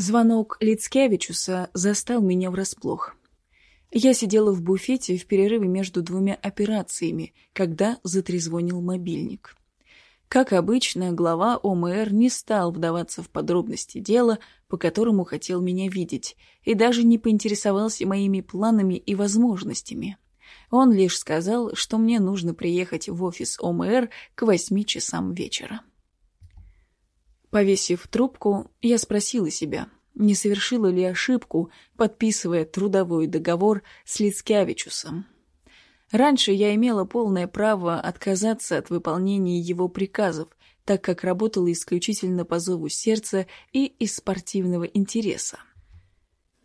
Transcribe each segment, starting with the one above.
Звонок Лицкевичуса застал меня врасплох. Я сидела в буфете в перерыве между двумя операциями, когда затрезвонил мобильник. Как обычно, глава ОМР не стал вдаваться в подробности дела, по которому хотел меня видеть, и даже не поинтересовался моими планами и возможностями. Он лишь сказал, что мне нужно приехать в офис ОМР к восьми часам вечера. Повесив трубку, я спросила себя, не совершила ли ошибку, подписывая трудовой договор с Лицкевичусом. Раньше я имела полное право отказаться от выполнения его приказов, так как работала исключительно по зову сердца и из спортивного интереса.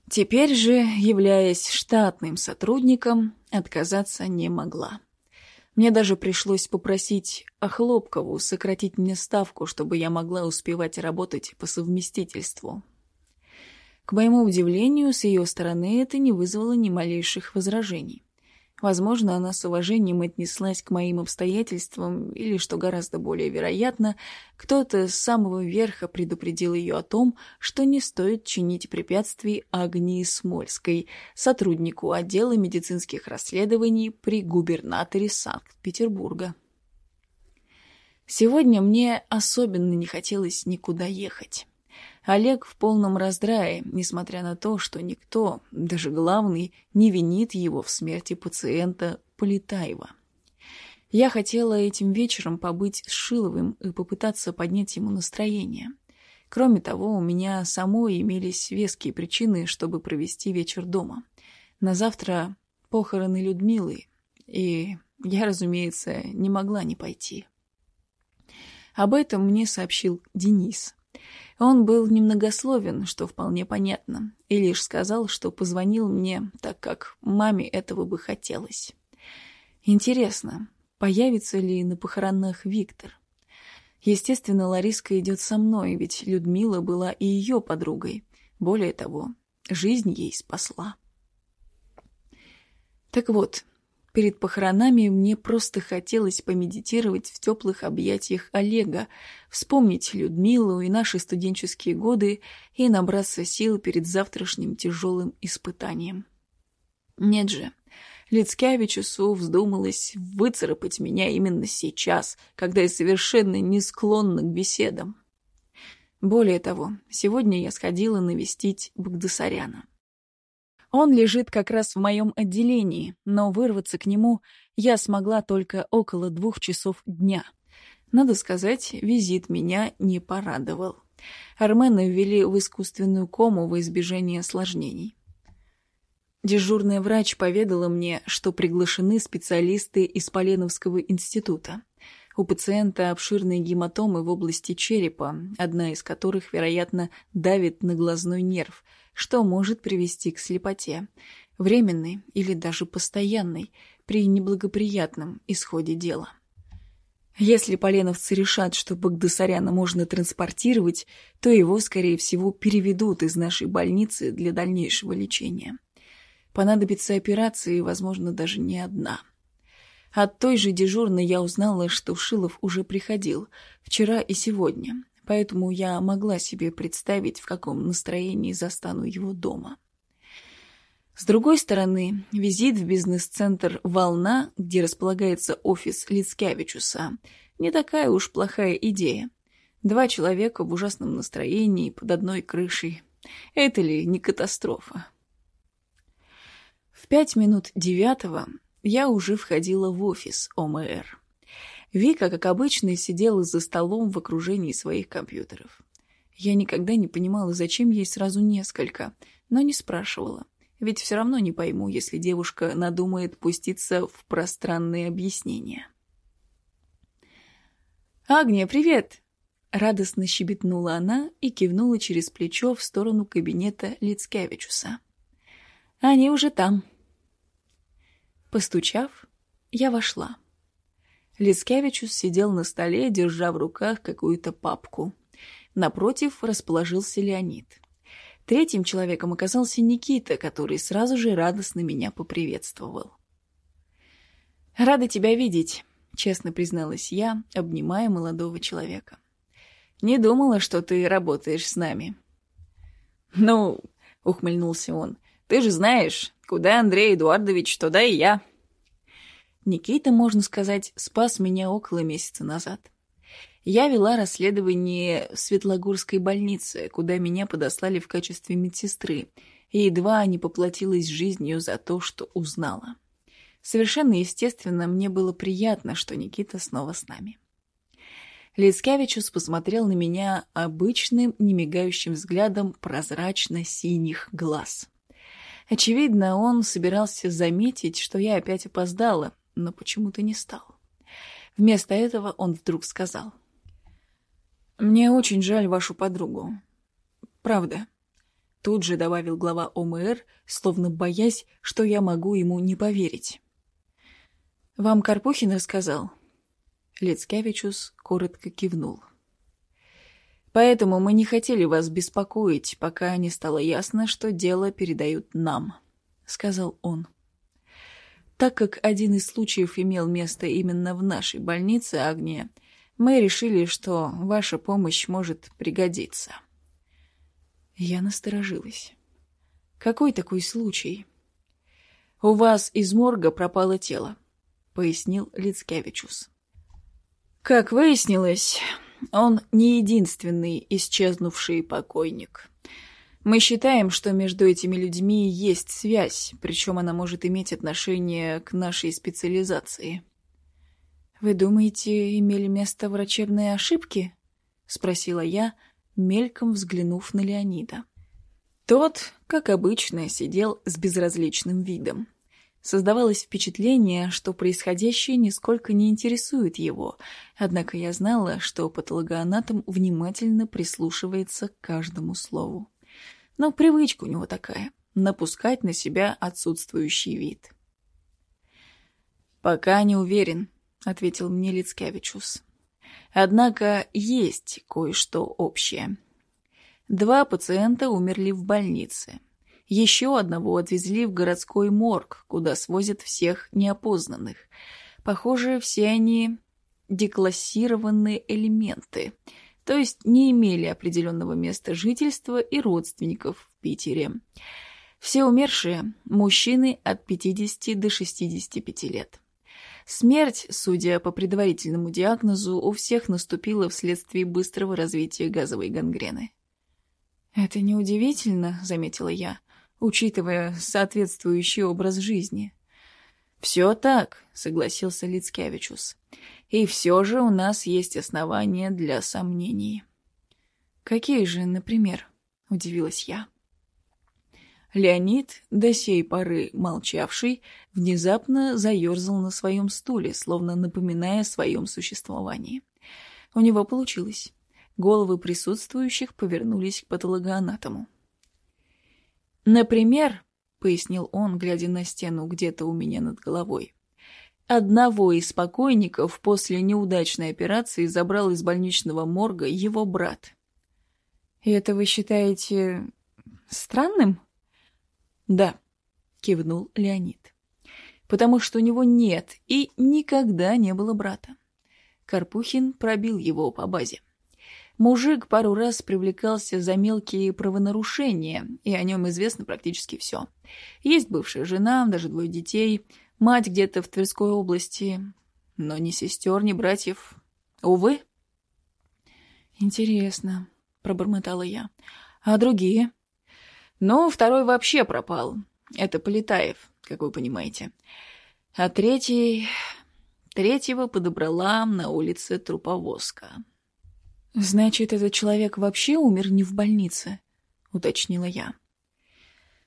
Теперь же, являясь штатным сотрудником, отказаться не могла. Мне даже пришлось попросить Охлопкову сократить мне ставку, чтобы я могла успевать работать по совместительству. К моему удивлению, с ее стороны это не вызвало ни малейших возражений. Возможно, она с уважением отнеслась к моим обстоятельствам, или, что гораздо более вероятно, кто-то с самого верха предупредил ее о том, что не стоит чинить препятствий Агнии Смольской, сотруднику отдела медицинских расследований при губернаторе Санкт-Петербурга. Сегодня мне особенно не хотелось никуда ехать. Олег в полном раздрае, несмотря на то, что никто, даже главный, не винит его в смерти пациента Полетаева. Я хотела этим вечером побыть с Шиловым и попытаться поднять ему настроение. Кроме того, у меня самой имелись веские причины, чтобы провести вечер дома. На завтра похороны Людмилы, и я, разумеется, не могла не пойти. Об этом мне сообщил Денис. Он был немногословен, что вполне понятно, и лишь сказал, что позвонил мне, так как маме этого бы хотелось. Интересно, появится ли на похоронах Виктор? Естественно, Лариска идет со мной, ведь Людмила была и ее подругой. Более того, жизнь ей спасла. Так вот, Перед похоронами мне просто хотелось помедитировать в теплых объятиях Олега, вспомнить Людмилу и наши студенческие годы и набраться сил перед завтрашним тяжелым испытанием. Нет же, Лицкевичусу вздумалось выцарапать меня именно сейчас, когда я совершенно не склонна к беседам. Более того, сегодня я сходила навестить Багдасаряна. Он лежит как раз в моем отделении, но вырваться к нему я смогла только около двух часов дня. Надо сказать, визит меня не порадовал. Армена ввели в искусственную кому во избежание осложнений. Дежурный врач поведала мне, что приглашены специалисты из Поленовского института. У пациента обширные гематомы в области черепа, одна из которых, вероятно, давит на глазной нерв – что может привести к слепоте, временной или даже постоянной, при неблагоприятном исходе дела. Если поленовцы решат, что Багдасаряна можно транспортировать, то его, скорее всего, переведут из нашей больницы для дальнейшего лечения. Понадобится операция, и, возможно, даже не одна. От той же дежурной я узнала, что Шилов уже приходил, вчера и сегодня, поэтому я могла себе представить, в каком настроении застану его дома. С другой стороны, визит в бизнес-центр «Волна», где располагается офис Лицкевичуса, не такая уж плохая идея. Два человека в ужасном настроении под одной крышей. Это ли не катастрофа? В пять минут девятого я уже входила в офис ОМР. Вика, как обычно, сидела за столом в окружении своих компьютеров. Я никогда не понимала, зачем ей сразу несколько, но не спрашивала. Ведь все равно не пойму, если девушка надумает пуститься в пространные объяснения. «Агния, привет!» Радостно щебетнула она и кивнула через плечо в сторону кабинета Лицкевичуса. «Они уже там». Постучав, я вошла. Лицкевичус сидел на столе, держа в руках какую-то папку. Напротив расположился Леонид. Третьим человеком оказался Никита, который сразу же радостно меня поприветствовал. «Рада тебя видеть», — честно призналась я, обнимая молодого человека. «Не думала, что ты работаешь с нами». «Ну, — ухмыльнулся он, — ты же знаешь, куда Андрей Эдуардович, туда и я». Никита, можно сказать, спас меня около месяца назад. Я вела расследование в Светлогорской больнице, куда меня подослали в качестве медсестры, и едва не поплатилась жизнью за то, что узнала. Совершенно естественно, мне было приятно, что Никита снова с нами. Лицкевичус посмотрел на меня обычным, немигающим взглядом прозрачно-синих глаз. Очевидно, он собирался заметить, что я опять опоздала, но почему-то не стал. Вместо этого он вдруг сказал. «Мне очень жаль вашу подругу. Правда». Тут же добавил глава ОМР, словно боясь, что я могу ему не поверить. «Вам Карпухин рассказал?» Лицкевичус коротко кивнул. «Поэтому мы не хотели вас беспокоить, пока не стало ясно, что дело передают нам», — сказал он. Так как один из случаев имел место именно в нашей больнице, Агния, мы решили, что ваша помощь может пригодиться. Я насторожилась. Какой такой случай? У вас из морга пропало тело пояснил Лицкевичус. Как выяснилось, он не единственный исчезнувший покойник. Мы считаем, что между этими людьми есть связь, причем она может иметь отношение к нашей специализации. «Вы думаете, имели место врачебные ошибки?» — спросила я, мельком взглянув на Леонида. Тот, как обычно, сидел с безразличным видом. Создавалось впечатление, что происходящее нисколько не интересует его, однако я знала, что патологоанатом внимательно прислушивается к каждому слову. Но привычка у него такая — напускать на себя отсутствующий вид. «Пока не уверен», — ответил мне Лицкевичус. «Однако есть кое-что общее. Два пациента умерли в больнице». Еще одного отвезли в городской морг, куда свозят всех неопознанных. Похоже, все они деклассированные элементы, то есть не имели определенного места жительства и родственников в Питере. Все умершие – мужчины от 50 до 65 лет. Смерть, судя по предварительному диагнозу, у всех наступила вследствие быстрого развития газовой гангрены. «Это неудивительно», — заметила я учитывая соответствующий образ жизни. «Все так», — согласился Лицкевичус. «И все же у нас есть основания для сомнений». «Какие же, например?» — удивилась я. Леонид, до сей поры молчавший, внезапно заерзал на своем стуле, словно напоминая о своем существовании. У него получилось. Головы присутствующих повернулись к патологоанатому. «Например», — пояснил он, глядя на стену где-то у меня над головой, одного из покойников после неудачной операции забрал из больничного морга его брат. «И это вы считаете странным?» «Да», — кивнул Леонид. «Потому что у него нет и никогда не было брата. Карпухин пробил его по базе. Мужик пару раз привлекался за мелкие правонарушения, и о нем известно практически все. Есть бывшая жена, даже двое детей, мать где-то в Тверской области, но ни сестер, ни братьев. Увы. «Интересно», — пробормотала я. «А другие?» «Ну, второй вообще пропал. Это Полетаев, как вы понимаете. А третий... Третьего подобрала на улице труповозка». «Значит, этот человек вообще умер не в больнице?» — уточнила я.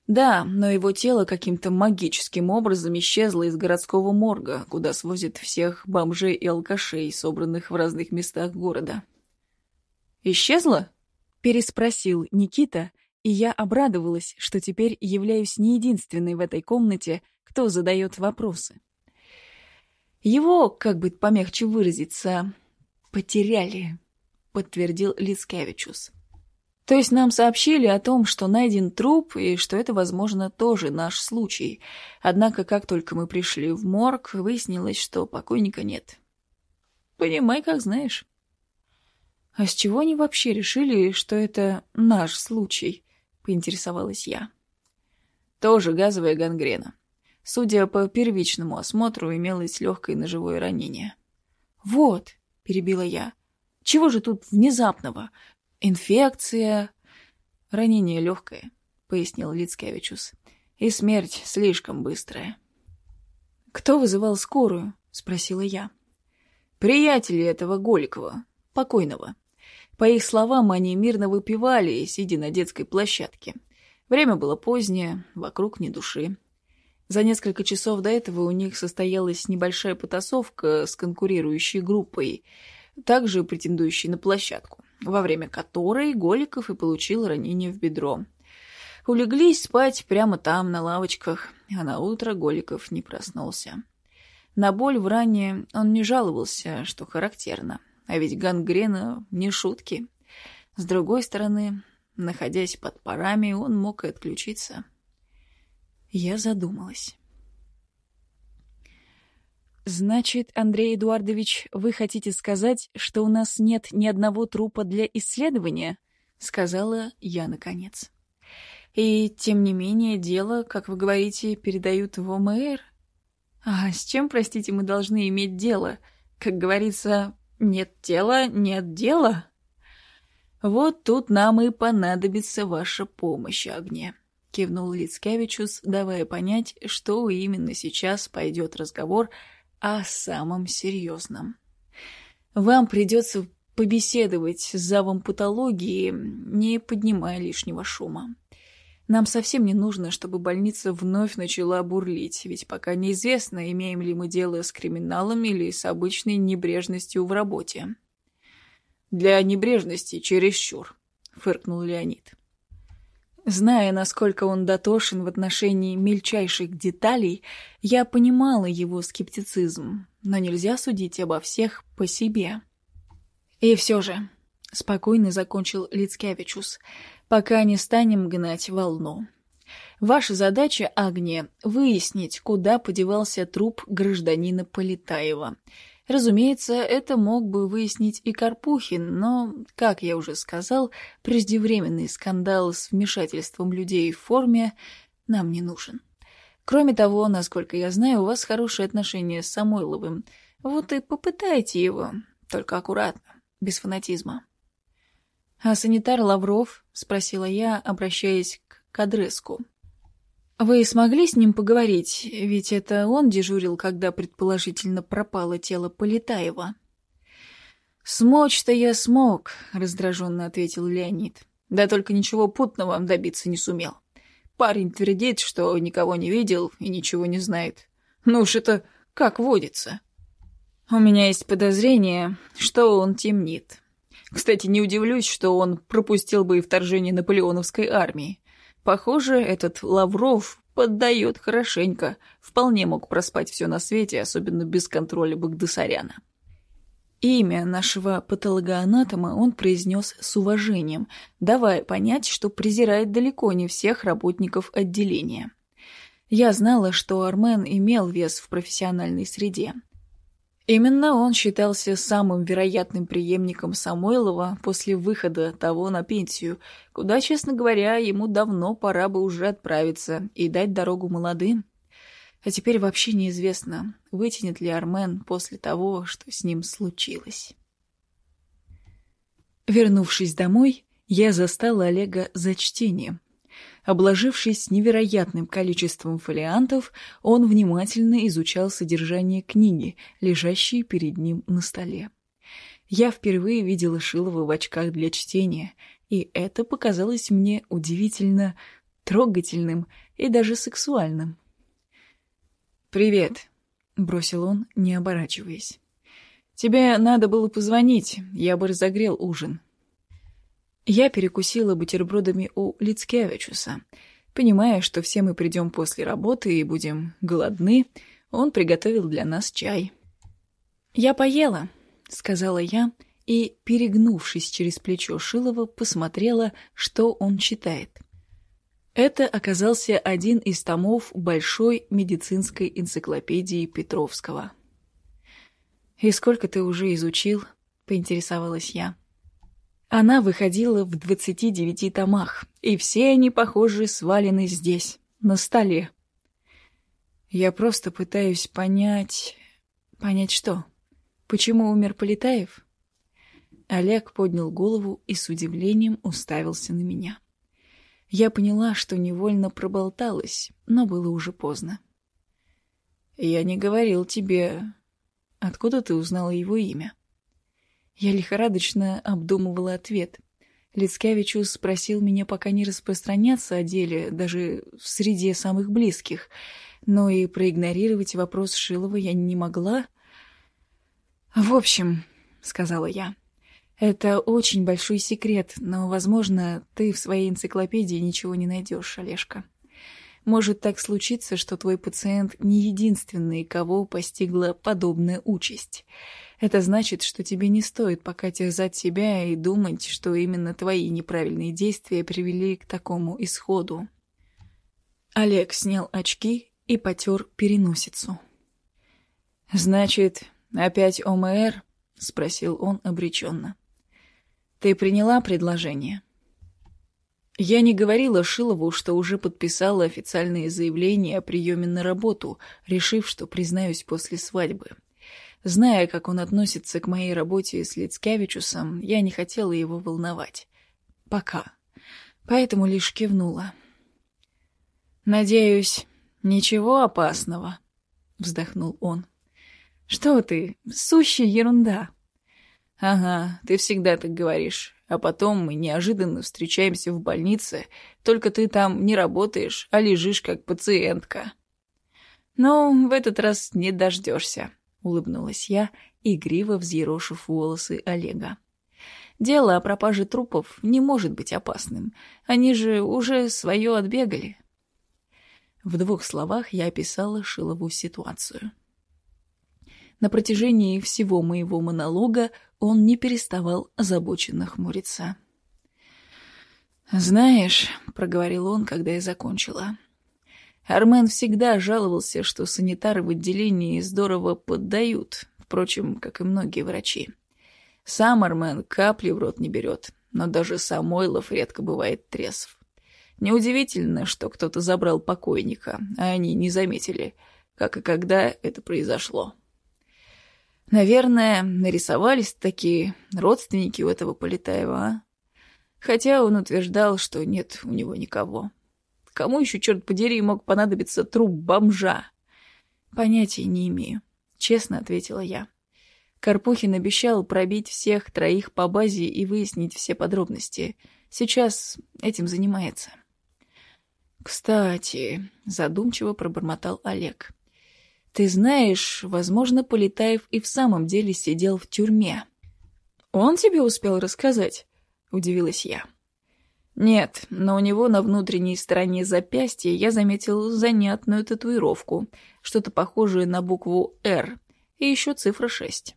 «Да, но его тело каким-то магическим образом исчезло из городского морга, куда свозят всех бомжей и алкашей, собранных в разных местах города». «Исчезло?» — переспросил Никита, и я обрадовалась, что теперь являюсь не единственной в этой комнате, кто задает вопросы. Его, как бы помягче выразиться, потеряли подтвердил Лицкевичус. То есть нам сообщили о том, что найден труп, и что это, возможно, тоже наш случай. Однако, как только мы пришли в морг, выяснилось, что покойника нет. Понимай, как знаешь. А с чего они вообще решили, что это наш случай? поинтересовалась я. Тоже газовая гангрена. Судя по первичному осмотру, имелось легкое ножевое ранение. «Вот», — перебила я, — «чего же тут внезапного? Инфекция...» «Ранение легкое», — пояснил Лицкевичус. «И смерть слишком быстрая». «Кто вызывал скорую?» — спросила я. «Приятели этого Голикова, покойного. По их словам, они мирно выпивали, сидя на детской площадке. Время было позднее, вокруг ни души. За несколько часов до этого у них состоялась небольшая потасовка с конкурирующей группой, также претендующей на площадку, во время которой Голиков и получил ранение в бедро. Улеглись спать прямо там, на лавочках, а на утро Голиков не проснулся. На боль в ране он не жаловался, что характерно, а ведь гангрена не шутки. С другой стороны, находясь под парами, он мог и отключиться. Я задумалась. «Значит, Андрей Эдуардович, вы хотите сказать, что у нас нет ни одного трупа для исследования?» — сказала я наконец. «И, тем не менее, дело, как вы говорите, передают в ОМР? А с чем, простите, мы должны иметь дело? Как говорится, нет тела, нет дела?» «Вот тут нам и понадобится ваша помощь, Агния», — кивнул Лицкевичус, давая понять, что именно сейчас пойдет разговор о самом серьезном. «Вам придется побеседовать с завом патологии, не поднимая лишнего шума. Нам совсем не нужно, чтобы больница вновь начала бурлить, ведь пока неизвестно, имеем ли мы дело с криминалом или с обычной небрежностью в работе». «Для небрежности чересчур», — фыркнул Леонид. Зная, насколько он дотошен в отношении мельчайших деталей, я понимала его скептицизм, но нельзя судить обо всех по себе. И все же, спокойно закончил Лицкевичус, пока не станем гнать волну. Ваша задача, Агния, выяснить, куда подевался труп гражданина Полетаева — Разумеется, это мог бы выяснить и Карпухин, но, как я уже сказал, преждевременный скандал с вмешательством людей в форме нам не нужен. Кроме того, насколько я знаю, у вас хорошие отношения с Самойловым. Вот и попытайте его, только аккуратно, без фанатизма. — А санитар Лавров? — спросила я, обращаясь к Кадреску. «Вы смогли с ним поговорить? Ведь это он дежурил, когда предположительно пропало тело Полетаева». «Смочь-то я смог», — раздраженно ответил Леонид. «Да только ничего путного добиться не сумел. Парень твердит, что никого не видел и ничего не знает. Ну уж это как водится. У меня есть подозрение, что он темнит. Кстати, не удивлюсь, что он пропустил бы и вторжение наполеоновской армии. Похоже, этот Лавров поддает хорошенько. Вполне мог проспать все на свете, особенно без контроля Багдасаряна. Имя нашего патологоанатома он произнес с уважением, давая понять, что презирает далеко не всех работников отделения. Я знала, что Армен имел вес в профессиональной среде. Именно он считался самым вероятным преемником Самойлова после выхода того на пенсию, куда, честно говоря, ему давно пора бы уже отправиться и дать дорогу молодым. А теперь вообще неизвестно, вытянет ли Армен после того, что с ним случилось. Вернувшись домой, я застала Олега за чтением. Обложившись невероятным количеством фолиантов, он внимательно изучал содержание книги, лежащей перед ним на столе. Я впервые видела Шилова в очках для чтения, и это показалось мне удивительно трогательным и даже сексуальным. «Привет», — бросил он, не оборачиваясь. «Тебе надо было позвонить, я бы разогрел ужин». Я перекусила бутербродами у Лицкевичуса. Понимая, что все мы придем после работы и будем голодны, он приготовил для нас чай. «Я поела», — сказала я, и, перегнувшись через плечо Шилова, посмотрела, что он читает. Это оказался один из томов большой медицинской энциклопедии Петровского. «И сколько ты уже изучил?» — поинтересовалась я. Она выходила в двадцати девяти томах, и все они, похоже, свалены здесь, на столе. Я просто пытаюсь понять... Понять что? Почему умер Полетаев? Олег поднял голову и с удивлением уставился на меня. Я поняла, что невольно проболталась, но было уже поздно. «Я не говорил тебе... Откуда ты узнала его имя?» Я лихорадочно обдумывала ответ. Лицкевичус спросил меня пока не распространяться о деле, даже в среде самых близких, но и проигнорировать вопрос Шилова я не могла. «В общем», — сказала я, — «это очень большой секрет, но, возможно, ты в своей энциклопедии ничего не найдешь, Олежка». Может так случиться, что твой пациент не единственный, кого постигла подобная участь. Это значит, что тебе не стоит пока терзать себя и думать, что именно твои неправильные действия привели к такому исходу. Олег снял очки и потер переносицу. «Значит, опять ОМР?» — спросил он обреченно. «Ты приняла предложение?» Я не говорила Шилову, что уже подписала официальное заявление о приеме на работу, решив, что признаюсь после свадьбы. Зная, как он относится к моей работе с Лицкевичусом, я не хотела его волновать. Пока. Поэтому лишь кивнула. «Надеюсь, ничего опасного», — вздохнул он. «Что ты? Сущая ерунда». «Ага, ты всегда так говоришь. А потом мы неожиданно встречаемся в больнице, только ты там не работаешь, а лежишь как пациентка». «Ну, в этот раз не дождешься», — улыбнулась я, игриво взъерошив волосы Олега. «Дело о пропаже трупов не может быть опасным. Они же уже свое отбегали». В двух словах я описала Шилову ситуацию. На протяжении всего моего монолога он не переставал озабоченно хмуриться. «Знаешь», — проговорил он, когда я закончила, — Армен всегда жаловался, что санитары в отделении здорово поддают, впрочем, как и многие врачи. Сам Армен капли в рот не берет, но даже Самойлов редко бывает трезв. Неудивительно, что кто-то забрал покойника, а они не заметили, как и когда это произошло. Наверное, нарисовались такие родственники у этого Полетаева, а? Хотя он утверждал, что нет у него никого. Кому еще, черт подери, мог понадобиться труп бомжа? Понятия не имею, честно ответила я. Карпухин обещал пробить всех троих по базе и выяснить все подробности. Сейчас этим занимается. «Кстати», — задумчиво пробормотал Олег, ты знаешь, возможно, Полетаев и в самом деле сидел в тюрьме. Он тебе успел рассказать? Удивилась я. Нет, но у него на внутренней стороне запястья я заметил занятную татуировку, что-то похожее на букву «Р» и еще цифра 6.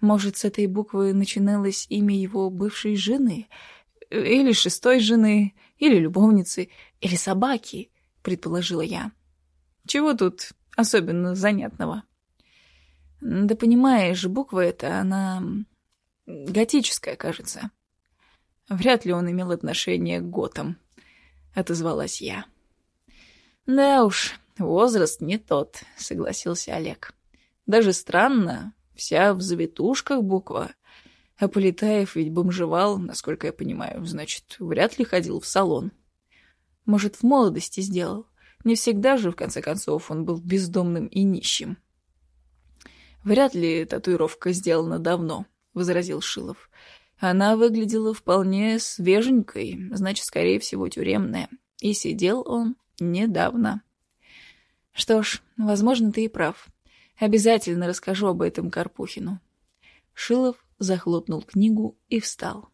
Может, с этой буквы начиналось имя его бывшей жены? Или шестой жены, или любовницы, или собаки, предположила я. Чего тут особенно занятного. Да понимаешь, буква эта, она готическая, кажется. Вряд ли он имел отношение к готам, отозвалась я. Да уж, возраст не тот, согласился Олег. Даже странно, вся в завитушках буква. А Полетаев ведь бомжевал, насколько я понимаю, значит, вряд ли ходил в салон. Может, в молодости сделал. Не всегда же, в конце концов, он был бездомным и нищим. «Вряд ли татуировка сделана давно», — возразил Шилов. «Она выглядела вполне свеженькой, значит, скорее всего, тюремная. И сидел он недавно». «Что ж, возможно, ты и прав. Обязательно расскажу об этом Карпухину». Шилов захлопнул книгу и встал.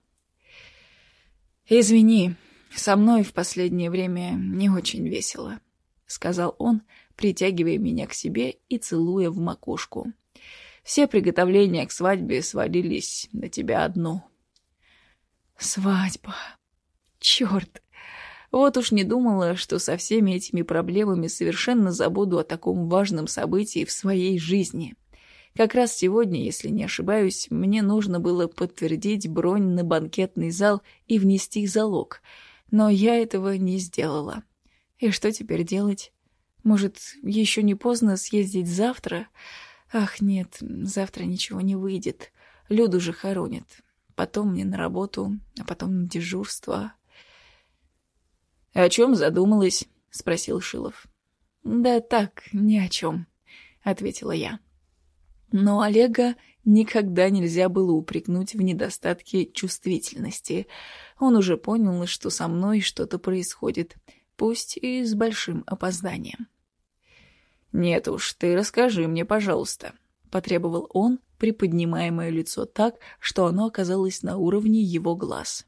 «Извини, со мной в последнее время не очень весело». — сказал он, притягивая меня к себе и целуя в макушку. «Все приготовления к свадьбе свалились на тебя одну». «Свадьба! Черт! Вот уж не думала, что со всеми этими проблемами совершенно забуду о таком важном событии в своей жизни. Как раз сегодня, если не ошибаюсь, мне нужно было подтвердить бронь на банкетный зал и внести залог, но я этого не сделала. И что теперь делать? Может, еще не поздно съездить завтра? Ах, нет, завтра ничего не выйдет. Люду же хоронят. Потом мне на работу, а потом на дежурство. — О чем задумалась? — спросил Шилов. — Да так, ни о чем, — ответила я. Но Олега никогда нельзя было упрекнуть в недостатке чувствительности. Он уже понял, что со мной что-то происходит, пусть и с большим опозданием. «Нет уж, ты расскажи мне, пожалуйста», — потребовал он, приподнимая мое лицо так, что оно оказалось на уровне его глаз.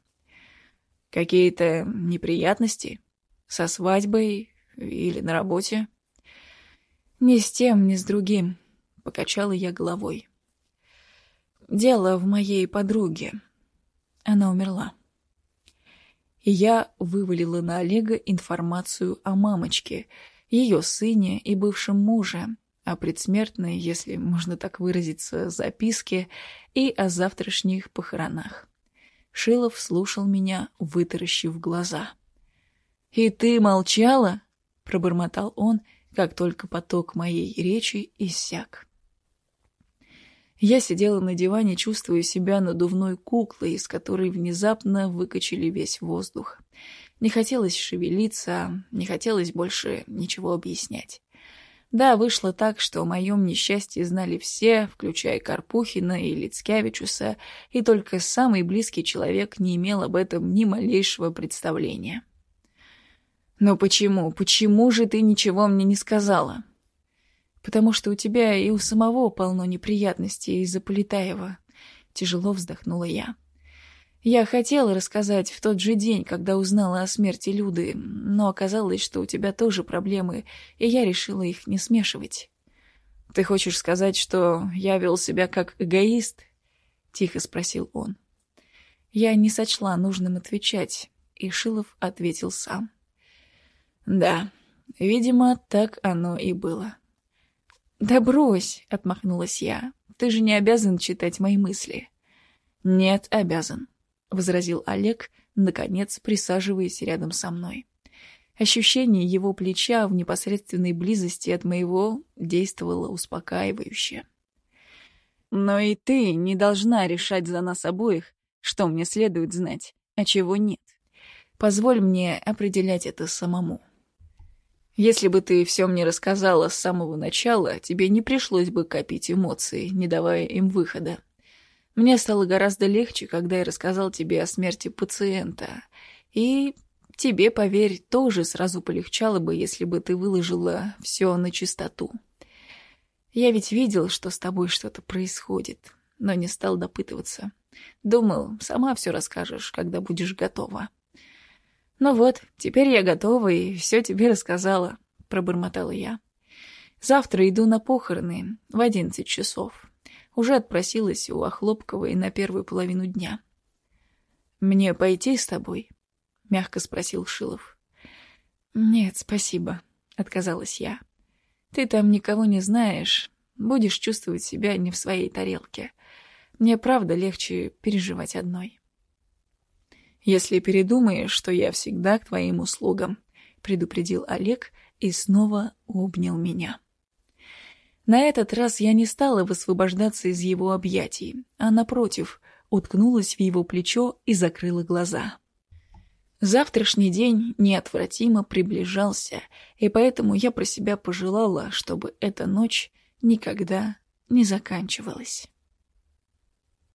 «Какие-то неприятности? Со свадьбой или на работе?» «Ни с тем, ни с другим», — покачала я головой. «Дело в моей подруге. Она умерла». И я вывалила на Олега информацию о мамочке, ее сыне и бывшем муже, о предсмертной, если можно так выразиться, записке и о завтрашних похоронах. Шилов слушал меня, вытаращив глаза. «И ты молчала?» — пробормотал он, как только поток моей речи иссяк. Я сидела на диване, чувствуя себя надувной куклой, из которой внезапно выкачали весь воздух. Не хотелось шевелиться, не хотелось больше ничего объяснять. Да, вышло так, что о моем несчастье знали все, включая Карпухина и Лицкевичуса, и только самый близкий человек не имел об этом ни малейшего представления. «Но почему, почему же ты ничего мне не сказала?» «Потому что у тебя и у самого полно неприятностей из-за Полетаева», — тяжело вздохнула я. Я хотела рассказать в тот же день, когда узнала о смерти Люды, но оказалось, что у тебя тоже проблемы, и я решила их не смешивать. «Ты хочешь сказать, что я вел себя как эгоист?» — тихо спросил он. Я не сочла нужным отвечать, и Шилов ответил сам. «Да, видимо, так оно и было». «Да брось!» — отмахнулась я. «Ты же не обязан читать мои мысли». «Нет, обязан». — возразил Олег, наконец присаживаясь рядом со мной. Ощущение его плеча в непосредственной близости от моего действовало успокаивающе. «Но и ты не должна решать за нас обоих, что мне следует знать, а чего нет. Позволь мне определять это самому. Если бы ты все мне рассказала с самого начала, тебе не пришлось бы копить эмоции, не давая им выхода. Мне стало гораздо легче, когда я рассказал тебе о смерти пациента. И тебе, поверь, тоже сразу полегчало бы, если бы ты выложила все на чистоту. Я ведь видел, что с тобой что-то происходит, но не стал допытываться. Думал, сама все расскажешь, когда будешь готова. Ну вот, теперь я готова и все тебе рассказала, пробормотала я. Завтра иду на похороны в одиннадцать часов уже отпросилась у Охлопковой на первую половину дня. «Мне пойти с тобой?» — мягко спросил Шилов. «Нет, спасибо», — отказалась я. «Ты там никого не знаешь, будешь чувствовать себя не в своей тарелке. Мне правда легче переживать одной». «Если передумаешь, что я всегда к твоим услугам», — предупредил Олег и снова обнял меня. На этот раз я не стала высвобождаться из его объятий, а, напротив, уткнулась в его плечо и закрыла глаза. Завтрашний день неотвратимо приближался, и поэтому я про себя пожелала, чтобы эта ночь никогда не заканчивалась.